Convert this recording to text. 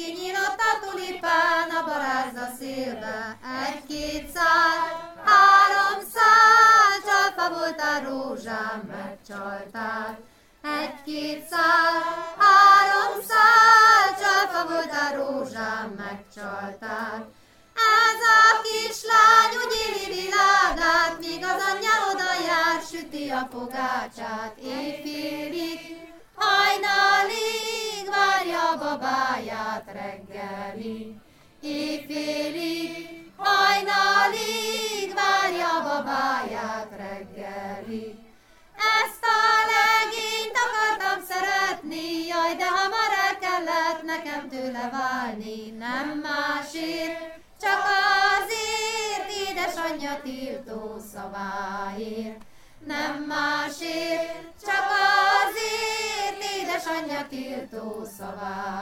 Kinyilat a tulipán a barázda szélbe, egy-két szál, három szál, csalfa voltál rózsám, megcsaltál. Egy-két szál, három szál, csalfa voltál rózsám, megcsaltál. Ez a kislány úgy éli világát, míg az anyja oda jár, süti a fogácsát éjfélig várja a babáját reggelig. Éjfélig, hajnalig, várja babáját reggelig. Ezt a legényt akartam szeretni, jaj, de hamar el kellett nekem tőle válni, nem másért, csak azért, édesanyja tiltó szaváért. Másért, csak azért, édesanyja tiltó szaváért.